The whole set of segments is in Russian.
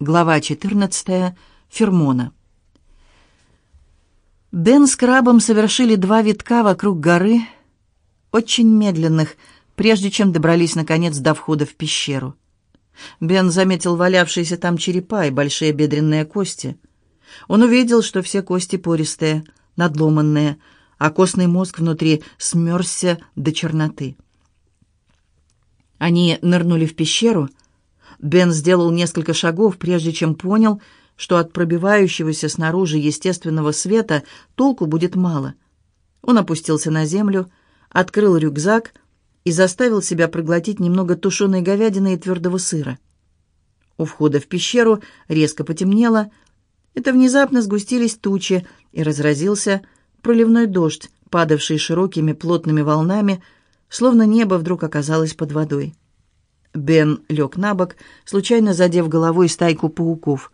Глава 14. Фермона. Бен с крабом совершили два витка вокруг горы, очень медленных, прежде чем добрались, наконец, до входа в пещеру. Бен заметил валявшиеся там черепа и большие бедренные кости. Он увидел, что все кости пористые, надломанные, а костный мозг внутри смерзся до черноты. Они нырнули в пещеру — Бен сделал несколько шагов, прежде чем понял, что от пробивающегося снаружи естественного света толку будет мало. Он опустился на землю, открыл рюкзак и заставил себя проглотить немного тушеной говядины и твердого сыра. У входа в пещеру резко потемнело. Это внезапно сгустились тучи, и разразился проливной дождь, падавший широкими плотными волнами, словно небо вдруг оказалось под водой. Бен лег на бок, случайно задев головой стайку пауков.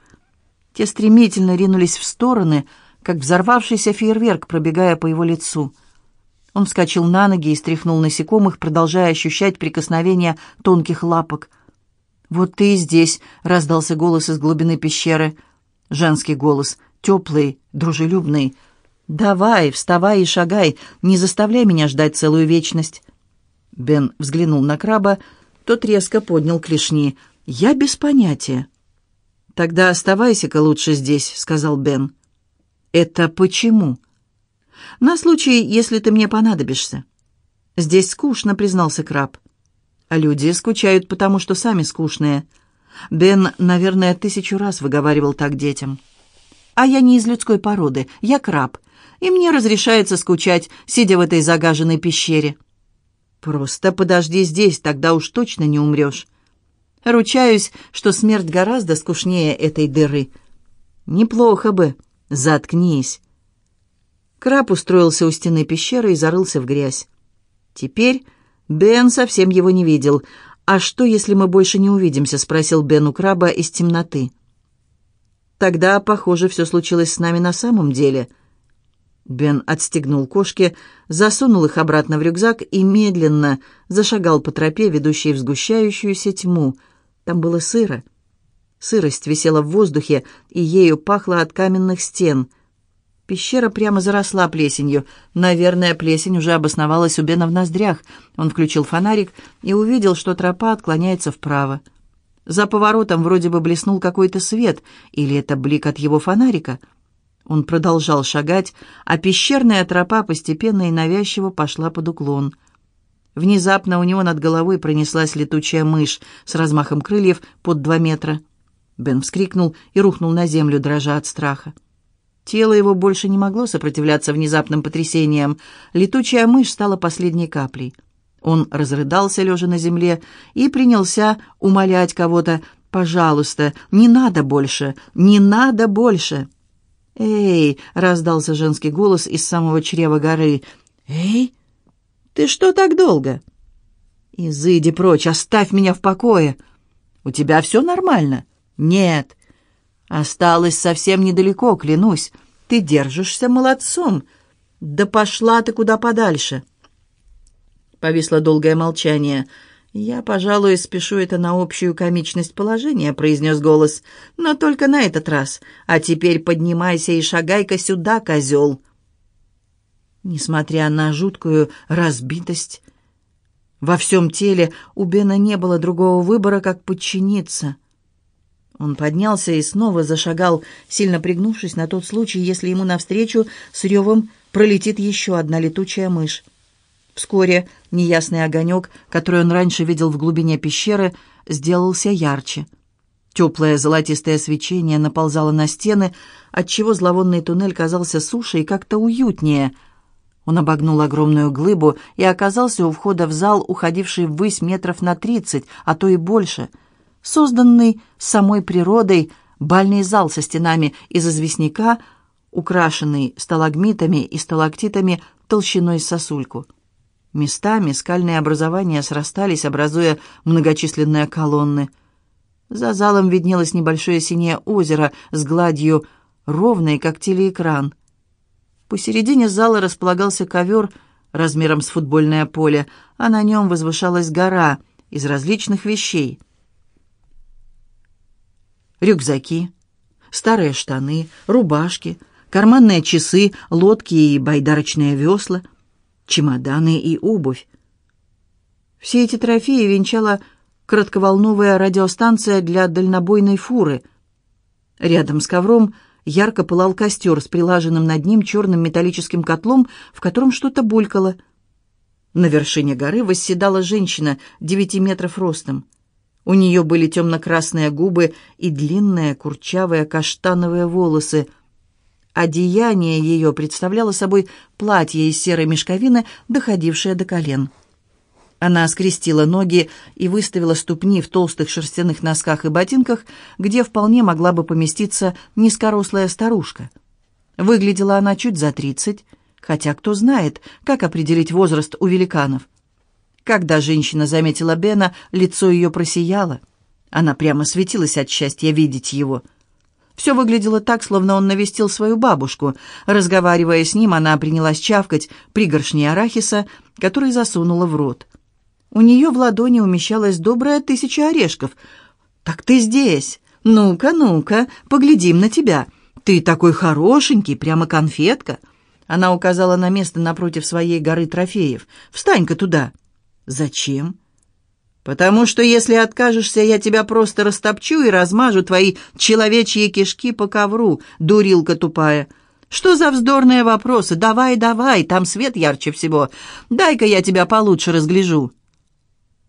Те стремительно ринулись в стороны, как взорвавшийся фейерверк, пробегая по его лицу. Он вскочил на ноги и стряхнул насекомых, продолжая ощущать прикосновение тонких лапок. «Вот ты и здесь», — раздался голос из глубины пещеры. Женский голос, теплый, дружелюбный. «Давай, вставай и шагай, не заставляй меня ждать целую вечность». Бен взглянул на краба, — тот резко поднял клешни. «Я без понятия». «Тогда оставайся-ка лучше здесь», — сказал Бен. «Это почему?» «На случай, если ты мне понадобишься». «Здесь скучно», — признался краб. «А люди скучают, потому что сами скучные». Бен, наверное, тысячу раз выговаривал так детям. «А я не из людской породы, я краб, и мне разрешается скучать, сидя в этой загаженной пещере». «Просто подожди здесь, тогда уж точно не умрешь. Ручаюсь, что смерть гораздо скучнее этой дыры. Неплохо бы. Заткнись». Краб устроился у стены пещеры и зарылся в грязь. Теперь Бен совсем его не видел. «А что, если мы больше не увидимся?» — спросил Бен у краба из темноты. «Тогда, похоже, все случилось с нами на самом деле», — Бен отстегнул кошки, засунул их обратно в рюкзак и медленно зашагал по тропе, ведущей в сгущающуюся тьму. Там было сыро. Сырость висела в воздухе, и ею пахло от каменных стен. Пещера прямо заросла плесенью. Наверное, плесень уже обосновалась у Бена в ноздрях. Он включил фонарик и увидел, что тропа отклоняется вправо. За поворотом вроде бы блеснул какой-то свет, или это блик от его фонарика — он продолжал шагать, а пещерная тропа постепенно и навязчиво пошла под уклон. Внезапно у него над головой пронеслась летучая мышь с размахом крыльев под два метра. Бен вскрикнул и рухнул на землю, дрожа от страха. Тело его больше не могло сопротивляться внезапным потрясениям. Летучая мышь стала последней каплей. Он разрыдался, лежа на земле, и принялся умолять кого-то «Пожалуйста, не надо больше, не надо больше!» «Эй!» — раздался женский голос из самого чрева горы. «Эй! Ты что так долго?» «Изыди прочь, оставь меня в покое!» «У тебя все нормально?» «Нет!» «Осталось совсем недалеко, клянусь. Ты держишься молодцом. Да пошла ты куда подальше!» Повисло долгое молчание. «Я, пожалуй, спешу это на общую комичность положения», — произнес голос. «Но только на этот раз. А теперь поднимайся и шагай-ка сюда, козел». Несмотря на жуткую разбитость, во всем теле у Бена не было другого выбора, как подчиниться. Он поднялся и снова зашагал, сильно пригнувшись на тот случай, если ему навстречу с ревом пролетит еще одна летучая мышь. Вскоре неясный огонек, который он раньше видел в глубине пещеры, сделался ярче. Теплое золотистое свечение наползало на стены, отчего зловонный туннель казался суше и как-то уютнее. Он обогнул огромную глыбу и оказался у входа в зал, уходивший ввысь метров на тридцать, а то и больше. Созданный самой природой бальный зал со стенами из известняка, украшенный сталагмитами и сталактитами толщиной сосульку. Местами скальные образования срастались, образуя многочисленные колонны. За залом виднелось небольшое синее озеро с гладью, ровной, как телеэкран. Посередине зала располагался ковер размером с футбольное поле, а на нем возвышалась гора из различных вещей. рюкзаки, старые штаны, рубашки, карманные часы, лодки и байдарочные весла, чемоданы и обувь. Все эти трофеи венчала коротковолновая радиостанция для дальнобойной фуры. Рядом с ковром ярко пылал костер с прилаженным над ним черным металлическим котлом, в котором что-то булькало. На вершине горы восседала женщина девяти метров ростом. У нее были темно-красные губы и длинные курчавые каштановые волосы. Одеяние ее представляло собой платье из серой мешковины, доходившее до колен. Она скрестила ноги и выставила ступни в толстых шерстяных носках и ботинках, где вполне могла бы поместиться низкорослая старушка. Выглядела она чуть за тридцать, хотя кто знает, как определить возраст у великанов. Когда женщина заметила Бена, лицо ее просияло. Она прямо светилась от счастья видеть его. Все выглядело так, словно он навестил свою бабушку. Разговаривая с ним, она принялась чавкать пригоршни арахиса, который засунула в рот. У нее в ладони умещалась добрая тысяча орешков. «Так ты здесь! Ну-ка, ну-ка, поглядим на тебя! Ты такой хорошенький, прямо конфетка!» Она указала на место напротив своей горы трофеев. «Встань-ка туда!» «Зачем?» «Потому что если откажешься, я тебя просто растопчу и размажу твои человечьи кишки по ковру, дурилка тупая. Что за вздорные вопросы? Давай, давай, там свет ярче всего. Дай-ка я тебя получше разгляжу».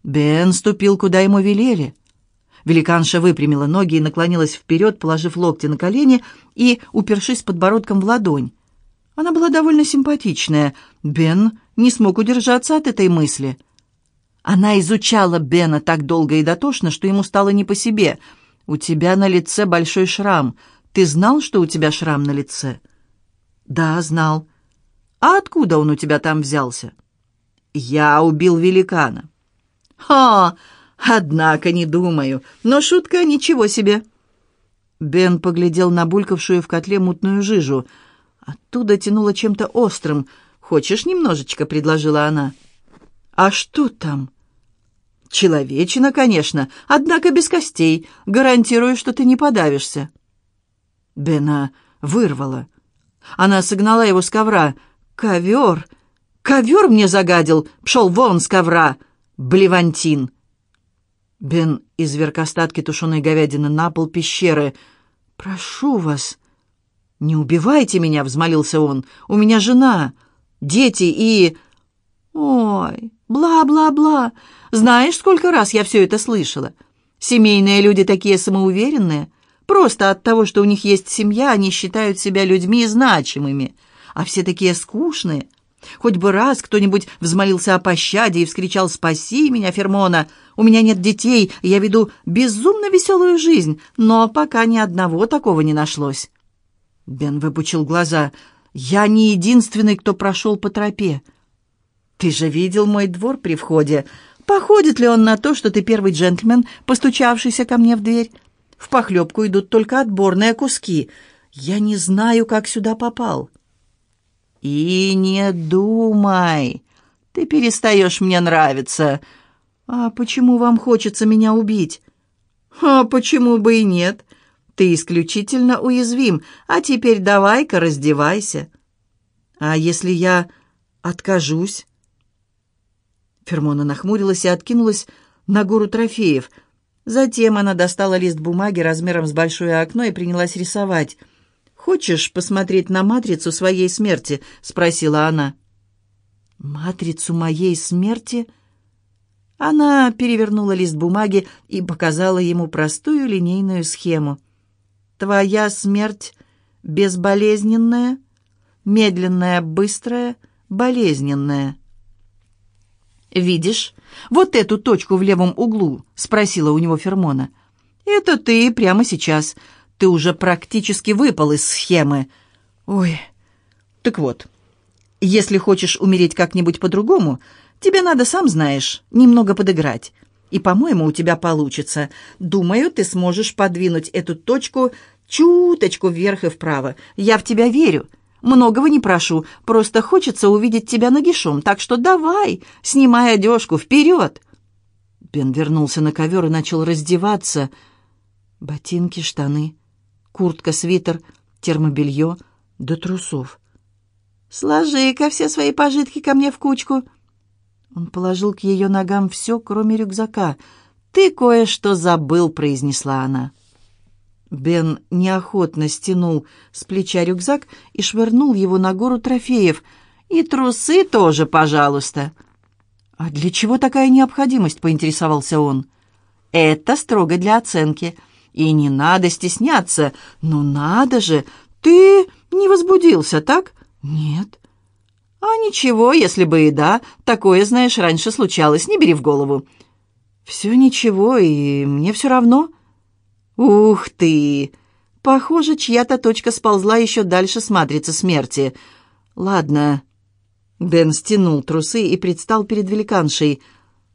Бен ступил, куда ему велели. Великанша выпрямила ноги и наклонилась вперед, положив локти на колени и упершись подбородком в ладонь. Она была довольно симпатичная. Бен не смог удержаться от этой мысли — она изучала Бена так долго и дотошно, что ему стало не по себе. «У тебя на лице большой шрам. Ты знал, что у тебя шрам на лице?» «Да, знал». «А откуда он у тебя там взялся?» «Я убил великана». «Ха! Однако не думаю. Но шутка ничего себе». Бен поглядел на булькавшую в котле мутную жижу. Оттуда тянуло чем-то острым. «Хочешь немножечко?» — предложила она. «А что там?» Человечина, конечно, однако без костей. Гарантирую, что ты не подавишься. Бена вырвала. Она согнала его с ковра. Ковер! Ковер мне загадил! Пшел вон с ковра! Блевантин! Бен изверг остатки тушеной говядины на пол пещеры. «Прошу вас, не убивайте меня!» — взмолился он. «У меня жена, дети и...» «Ой, бла-бла-бла! Знаешь, сколько раз я все это слышала? Семейные люди такие самоуверенные. Просто от того, что у них есть семья, они считают себя людьми значимыми. А все такие скучные. Хоть бы раз кто-нибудь взмолился о пощаде и вскричал «Спаси меня, Фермона! У меня нет детей, я веду безумно веселую жизнь, но пока ни одного такого не нашлось». Бен выпучил глаза. «Я не единственный, кто прошел по тропе. Ты же видел мой двор при входе. Походит ли он на то, что ты первый джентльмен, постучавшийся ко мне в дверь? В похлебку идут только отборные куски. Я не знаю, как сюда попал». «И не думай, ты перестаешь мне нравиться. А почему вам хочется меня убить?» «А почему бы и нет? Ты исключительно уязвим, а теперь давай-ка раздевайся». «А если я откажусь?» Фермона нахмурилась и откинулась на гору трофеев. Затем она достала лист бумаги размером с большое окно и принялась рисовать. «Хочешь посмотреть на матрицу своей смерти?» — спросила она. «Матрицу моей смерти?» Она перевернула лист бумаги и показала ему простую линейную схему. «Твоя смерть безболезненная, медленная, быстрая, болезненная». «Видишь, вот эту точку в левом углу?» — спросила у него Фермона. «Это ты прямо сейчас. Ты уже практически выпал из схемы». «Ой, так вот, если хочешь умереть как-нибудь по-другому, тебе надо, сам знаешь, немного подыграть. И, по-моему, у тебя получится. Думаю, ты сможешь подвинуть эту точку чуточку вверх и вправо. Я в тебя верю». Многого не прошу, просто хочется увидеть тебя нагишом, так что давай, снимай одежку, вперед!» Бен вернулся на ковер и начал раздеваться. Ботинки, штаны, куртка, свитер, термобелье до трусов. «Сложи-ка все свои пожитки ко мне в кучку». Он положил к ее ногам все, кроме рюкзака. «Ты кое-что забыл», — произнесла она. Бен неохотно стянул с плеча рюкзак и швырнул его на гору трофеев. «И трусы тоже, пожалуйста». «А для чего такая необходимость?» — поинтересовался он. «Это строго для оценки. И не надо стесняться. Ну надо же! Ты не возбудился, так?» «Нет». «А ничего, если бы и да. Такое, знаешь, раньше случалось. Не бери в голову». «Все ничего, и мне все равно». «Ух ты! Похоже, чья-то точка сползла еще дальше с матрицы смерти. Ладно». Бен стянул трусы и предстал перед великаншей.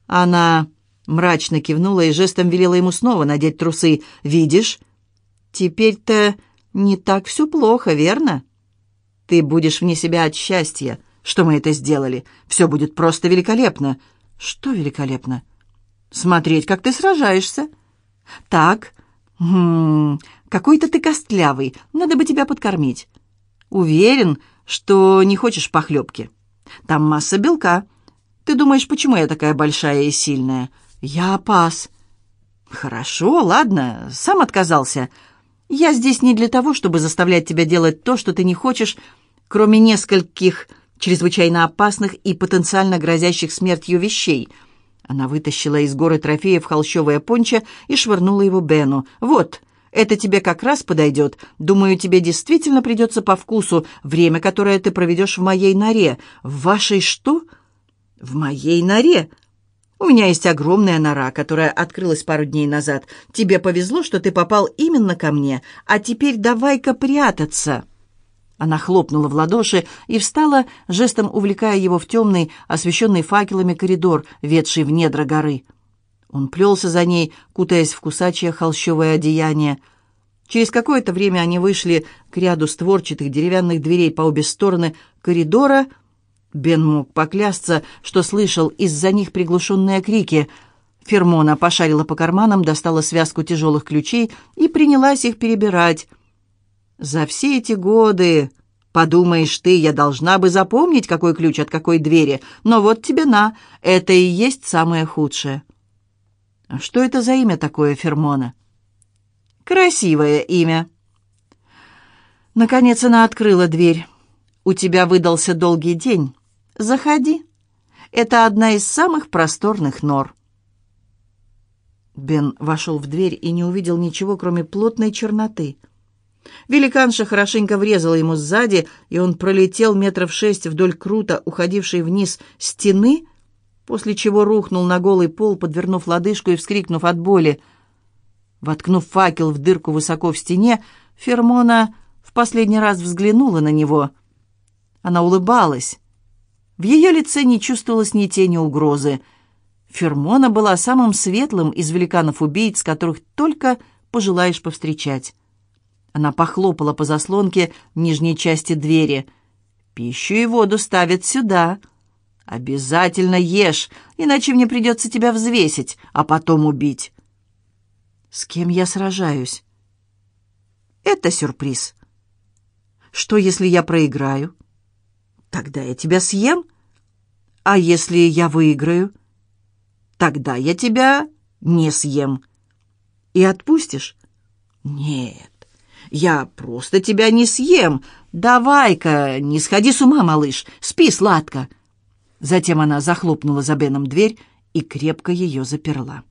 Она мрачно кивнула и жестом велела ему снова надеть трусы. «Видишь? Теперь-то не так все плохо, верно? Ты будешь вне себя от счастья, что мы это сделали. Все будет просто великолепно». «Что великолепно?» «Смотреть, как ты сражаешься». «Так, «Хм, какой-то ты костлявый, надо бы тебя подкормить. Уверен, что не хочешь похлебки. Там масса белка. Ты думаешь, почему я такая большая и сильная? Я пас». «Хорошо, ладно, сам отказался. Я здесь не для того, чтобы заставлять тебя делать то, что ты не хочешь, кроме нескольких чрезвычайно опасных и потенциально грозящих смертью вещей — она вытащила из горы трофеев холщовое пончо и швырнула его Бену. «Вот, это тебе как раз подойдет. Думаю, тебе действительно придется по вкусу время, которое ты проведешь в моей норе. В вашей что?» «В моей норе?» «У меня есть огромная нора, которая открылась пару дней назад. Тебе повезло, что ты попал именно ко мне. А теперь давай-ка прятаться». Она хлопнула в ладоши и встала, жестом увлекая его в темный, освещенный факелами коридор, ведший в недра горы. Он плелся за ней, кутаясь в кусачье холщовое одеяние. Через какое-то время они вышли к ряду створчатых деревянных дверей по обе стороны коридора. Бен мог поклясться, что слышал из-за них приглушенные крики. Фермона пошарила по карманам, достала связку тяжелых ключей и принялась их перебирать. За все эти годы, подумаешь ты, я должна бы запомнить, какой ключ от какой двери, но вот тебе на, это и есть самое худшее. А что это за имя такое, Фермона? Красивое имя. Наконец она открыла дверь. У тебя выдался долгий день. Заходи. Это одна из самых просторных нор. Бен вошел в дверь и не увидел ничего, кроме плотной черноты — Великанша хорошенько врезала ему сзади, и он пролетел метров шесть вдоль круто уходившей вниз стены, после чего рухнул на голый пол, подвернув лодыжку и вскрикнув от боли. Воткнув факел в дырку высоко в стене, Фермона в последний раз взглянула на него. Она улыбалась. В ее лице не чувствовалось ни тени угрозы. Фермона была самым светлым из великанов-убийц, которых только пожелаешь повстречать. Она похлопала по заслонке нижней части двери. «Пищу и воду ставят сюда. Обязательно ешь, иначе мне придется тебя взвесить, а потом убить». «С кем я сражаюсь?» «Это сюрприз». «Что, если я проиграю?» «Тогда я тебя съем. А если я выиграю?» «Тогда я тебя не съем». «И отпустишь?» «Нет, я просто тебя не съем. Давай-ка, не сходи с ума, малыш, спи сладко». Затем она захлопнула за Беном дверь и крепко ее заперла.